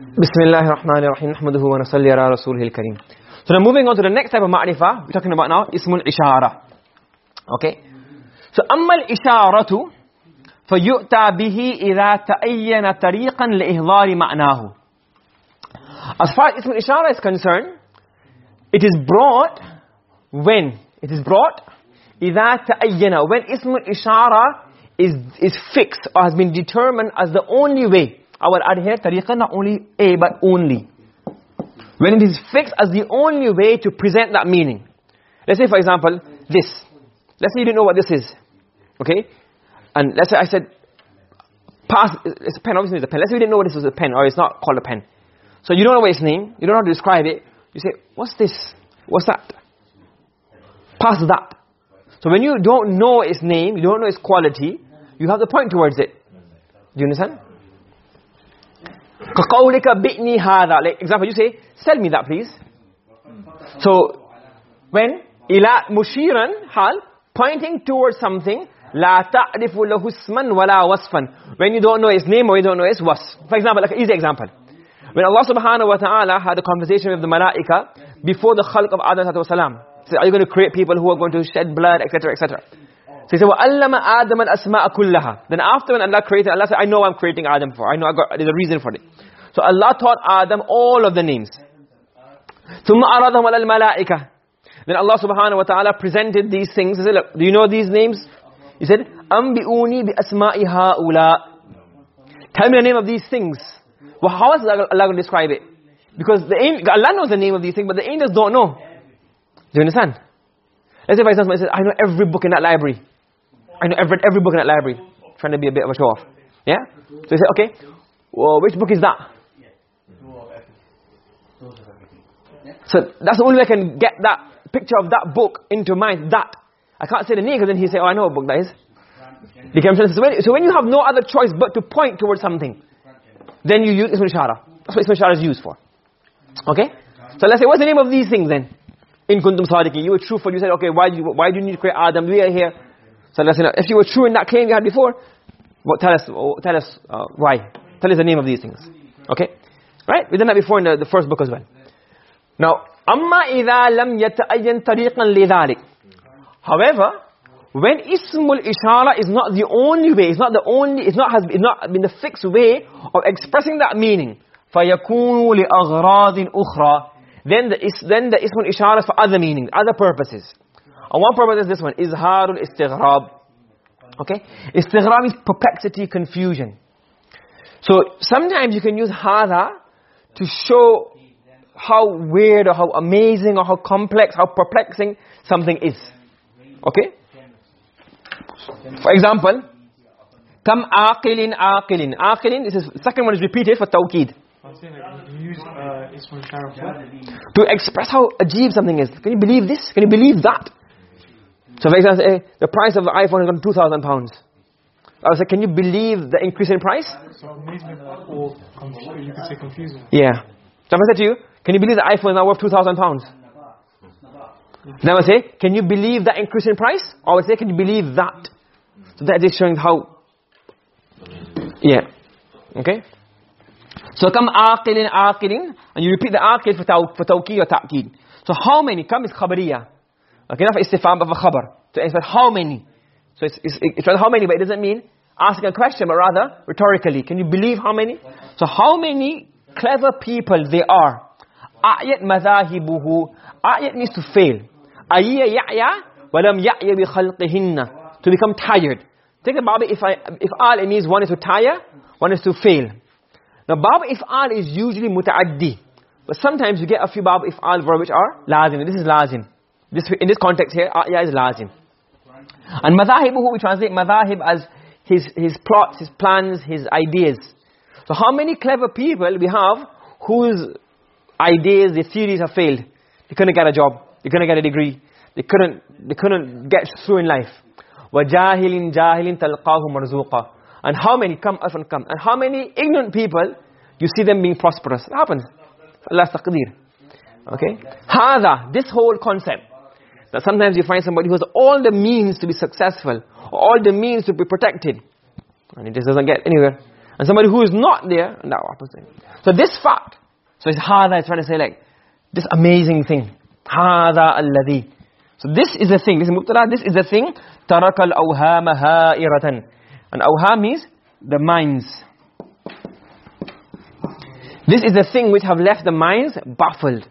Bismillahir Rahmanir Rahim. Nahmaduhu wa nusalli ala rasulihil kareem. So now moving on to the next type of ma'rifah, we're talking about now ismul ishara. Okay? So amma al-isharatu fayu'ta bihi idha ta'ayyana tariqan li'ihdari ma'nahu. As far as ismul ishara is concerned, it is brought when it is brought idha ta'ayyana when ismul ishara is is fixed or has been determined as the only way I will add here tariqa not only a but only. When it is fixed as the only way to present that meaning. Let's say for example this. Let's say you didn't know what this is. Okay? And let's say I said pass it's a pen obviously it's a pen. Let's say you didn't know what this was a pen or it's not called a pen. So you don't know what its name you don't know how to describe it. You say what's this? What's that? Pass that. So when you don't know its name you don't know its quality you have to point towards it. Do you understand كَقَوْلِكَ بِئْنِي هَذَا like example you say sell me that please so when ila mushiran hal pointing towards something la ta'rifu lahu isman wala wasfan when you don't know its name or you don't know its wasf for example like an easy example when Allah subhanahu wa ta'ala had a conversation with the malaika before the khalq of Adam salam said are you going to create people who are going to shed blood etc etc so he said وَأَلَّمَ آدَمَ الْأَسْمَاءَ كُلَّهَا Then after when Allah created, Allah said, I know I'm creating Adam for. I know I got, there's a reason for it. So Allah taught Adam all of the names. ثُمَّ أَرَضَهُمْ عَلَى الْمَلَائِكَةِ Then Allah subhanahu wa ta'ala presented these things. He said, look, do you know these names? He said, أَنْبِئُونِي بِأَسْمَاءِ هَؤُلَاءِ Tell me the name of these things. Well, how is Allah going to describe it? Because the Allah knows the name of these things, but the angels don't know. Do you understand? Let's say for example, I said, I know every book in that library. I know every every book in that library. Trying to be a bit of a show off. Yeah? So he said, okay, well, which book is that? So that's the only way I can get that picture of that book into mind, that. I can't say the name because then he say, oh, I know what book that is. So when, you have no other choice but to point towards something, then you use Ismul Ishara. That's what Ismul Ishara is used for. Okay? So let's say, what's the name of these things then? In kuntum sadiqin. You were truthful. You said, okay, why do you, why do you need to create Adam? We are here. So let's say, if you were true in that claim you had before, what, tell us, oh, tell us uh, why. Tell us the name of these things. Okay? Right? We've done that before in the, the first book as well. Now, amma idha lam yata'ayyan tariqan lidhalik. However, when ismul ishara is not the only way, it's not the only, it's not has it's not been the fixed way of expressing that meaning, فَيَكُونُ لِأَغْرَاضٍ أُخْرَى Then the, is, then the ismul ishara is for other meanings, other purposes. And one problem is this one, izharul istighrab. Okay? Istighrab is perplexity, confusion. So sometimes you can use hada to show how weird or how amazing or how complex, how perplexing something is. Okay? For example, kam aqilin aqilin. Aqilin, this is second one is repeated for tawqid. To express how ajib something is. Can you believe this? Can you believe that? So for example, the price of the iPhone has gone 2,000 pounds. I was like, can you believe the increase in price? So amazement or you could say confusing. Yeah. So if I said to you, can you believe the iPhone is now worth 2,000 pounds? Then I would say, can you believe that increase in price? Or I would say, can you believe that? So that is showing how, yeah. Okay? So kam aqilin aqilin, and you repeat the aqil for, taw, for tawqid or ta'qid. So how many? Come is khabariya. Okay, not for istifam, but for khabar. So it's how many? So it's, it's, it's how many, but it doesn't mean asking a question, but rather rhetorically. Can you believe how many? So how many clever people there are? A'yat madhahibuhu. A'yat means to fail. Ayya ya'ya walam ya'ya bi khalqihinna. To become tired. Think about it, if, if al it means one is to tire, one is to fail. Now bab if'al is usually muta'addi. But sometimes you get a few bab if'al verbs which are lazim. This is lazim This, in this context here, a'ya is lazim. And madhahibuhu, we translate madhahib as his, his plots, his plans, his ideas. So how many clever people we have whose ideas, their theories have failed. They couldn't get a job. They couldn't get a degree. They couldn't, they couldn't get through in life. وَجَاهِلٍ جَاهِلٍ تَلْقَاهُ مَرْزُوقًا And how many come up and come. And how many ignorant people, you see them being prosperous. It happens. Allah's taqdeer. Okay? Hada, this whole concept. That sometimes you find somebody who has all the means to be successful, all the means to be protected, and it just doesn't get anywhere. And somebody who is not there, and that opposite. So this fact, so it's hada, it's trying to say like, this amazing thing, hada alladhi. So this is the thing, this is mubtada, this is the thing, Tarakal al-awham ha'iratan. And awham is the minds. This is the thing which have left the minds baffled.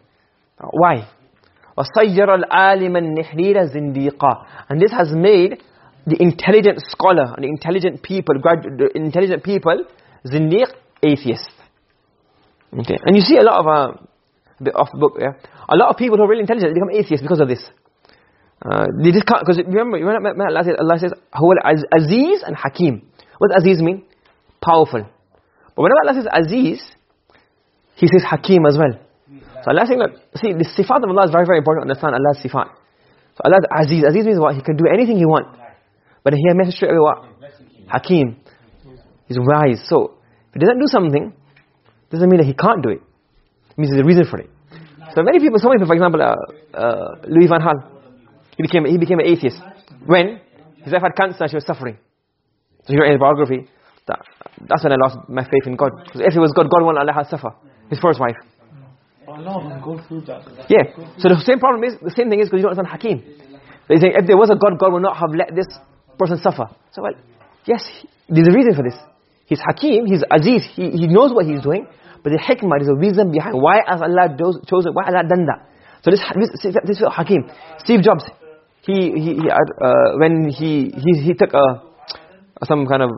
Why? وَصَيَّرَ الْعَالِمَ النِّحْرِيرَ زِنْدِيقًا And this has made the intelligent scholar and the intelligent people, the intelligent people, zindiq, atheist. Okay, and you see a lot of, uh, bit off the book, yeah? A lot of people who are really intelligent become atheists because of this. Uh, they just can't, because remember, remember Allah says, Allah says, هو Aziz and Hakim. What does Aziz mean? Powerful. But whenever Allah says Aziz, He says Hakim as well. So Allah saying that, see, the sifat of Allah is very, very important to understand Allah's sifat. So Allah Aziz. Aziz means what? He can do anything He wants. But here message straight away what? Hakim. He's wise. So, if he doesn't do something, doesn't mean that he can't do it. It means there's a reason for it. So many people, so many people, for example, uh, uh, Louis van Gaal, he became, he became an atheist. When? His wife had cancer she was suffering. So you read his biography, that, that's when I lost my faith in God. Because if it was God, God won't let her suffer. His first wife. Allah go through that. Yeah. So the same problem is, the same thing is because you don't understand Hakim. They say if there was a God, God would not have let this person suffer. So well, yes, there's a reason for this. He's Hakim, he's Aziz, he, he knows what he's doing, but the hikmah, there's a reason behind why has Allah chose it, why Allah done that. So this, this, this is Hakim. Steve Jobs, he, he, he uh, when he, he, he took a, some kind of,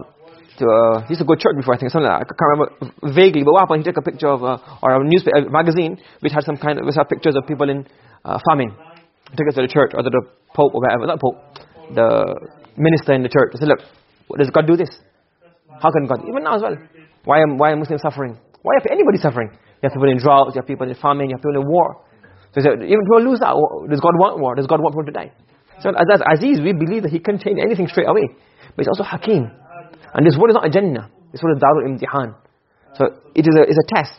to, uh, he used to go to church before, I think, something like that. I can't remember vaguely, but what happened, he took a picture of, uh, or a newspaper, a magazine, which had some kind of, which had pictures of people in uh, famine. He took it to the church, or to the Pope, or whatever, not Pope, the minister in the church. I said, look, does God do this? How can God? Even now as well. Why am, why are Muslims suffering? Why are anybody suffering? You have people in drought, you have people in famine, you have people in war. So said, even people lose that, does God want war? Does God want people to die? So as Aziz, we believe that He can change anything straight away. But He's also Hakim. And this word is not a Jannah. This word is Darul Imtihan. So it is a, it's a test.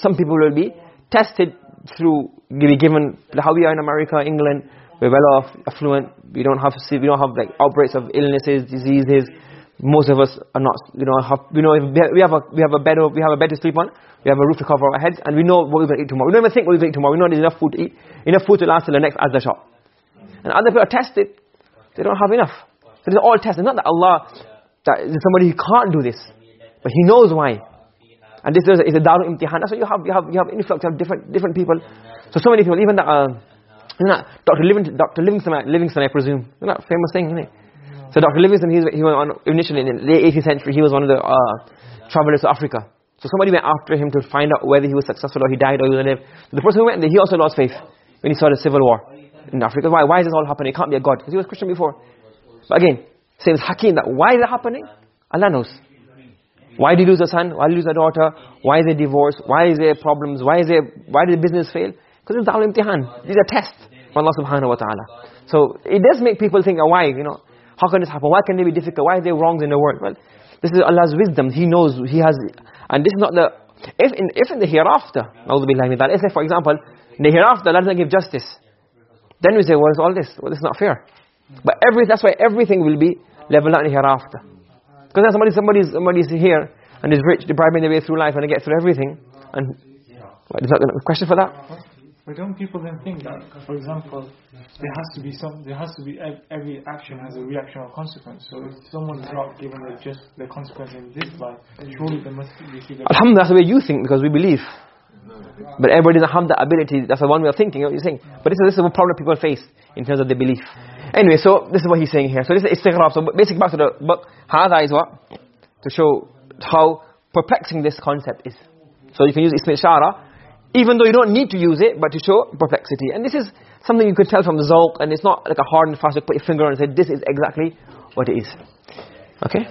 Some people will be tested through, be given, how we are in America, England, we're well off, affluent, we don't have we don't have like outbreaks of illnesses, diseases. Most of us are not, you know, have, you know, we have a we have a bed we have a bed to sleep on, we have a roof to cover our heads, and we know what we're going to eat tomorrow. We don't even think what we're going to eat tomorrow. We know enough food to eat, enough food to last till the next Asda shop. And other people are tested, they don't have enough. So they're all tested. Not that Allah, that somebody who can't do this, but He knows why. And this is a, is a daru imtihan. Why you have you have you have influx of different different people. So so many people, even that. Uh, Dr. Livingstone, Dr. Livingstone, Livingstone I presume. Isn't that famous thing, isn't it? So Dr. Livingstone, he was, he was on, initially in the late 18th century, he was one of the uh, travelers to Africa. So somebody went after him to find out whether he was successful or he died or he alive. So the person who went there, he also lost faith when he saw the civil war in Africa. Why? Why is this all happening? It can't be a God. Because he was Christian before. But again, same as Hakim, that why is it happening? Allah knows. Why did you lose a son? Why he lose a daughter? Why is there divorce? Why is there problems? Why is there, why did the business fail? Because it's Darul Imtihan. These are tests from Allah subhanahu wa ta'ala. So it does make people think, oh, why, you know, how can this happen? Why can they be difficult? Why are there wrongs in the world? Well, this is Allah's wisdom. He knows, He has, and this is not the, if in, if in the hereafter, if for example, in the hereafter Allah doesn't give justice, then we say, what is all this? Well, is not fair. But every, that's why everything will be leveled out in the hereafter. Because then somebody, somebody's, somebody's here, and is rich, depriving their way through life, and they get through everything, and, what, is that a question for that? But don't people then think that, for example, there has to be some, there has to be every action has a reaction or consequence. So if someone is not given the just the consequence in this life, surely they must receive. Alhamdulillah, that's the way you think because we believe. But everybody doesn't have that ability. That's the one way of thinking. What you're saying. But this is, this is a problem people face in terms of their belief. Anyway, so this is what he's saying here. So this is istighrab. So basically back to the book. Hada is what? To show how perplexing this concept is. So you can use ism ishara even though you don't need to use it, but to show perplexity. And this is something you can tell from the zawq, and it's not like a hard and fast, you put your finger on and say, this is exactly what it is. Okay?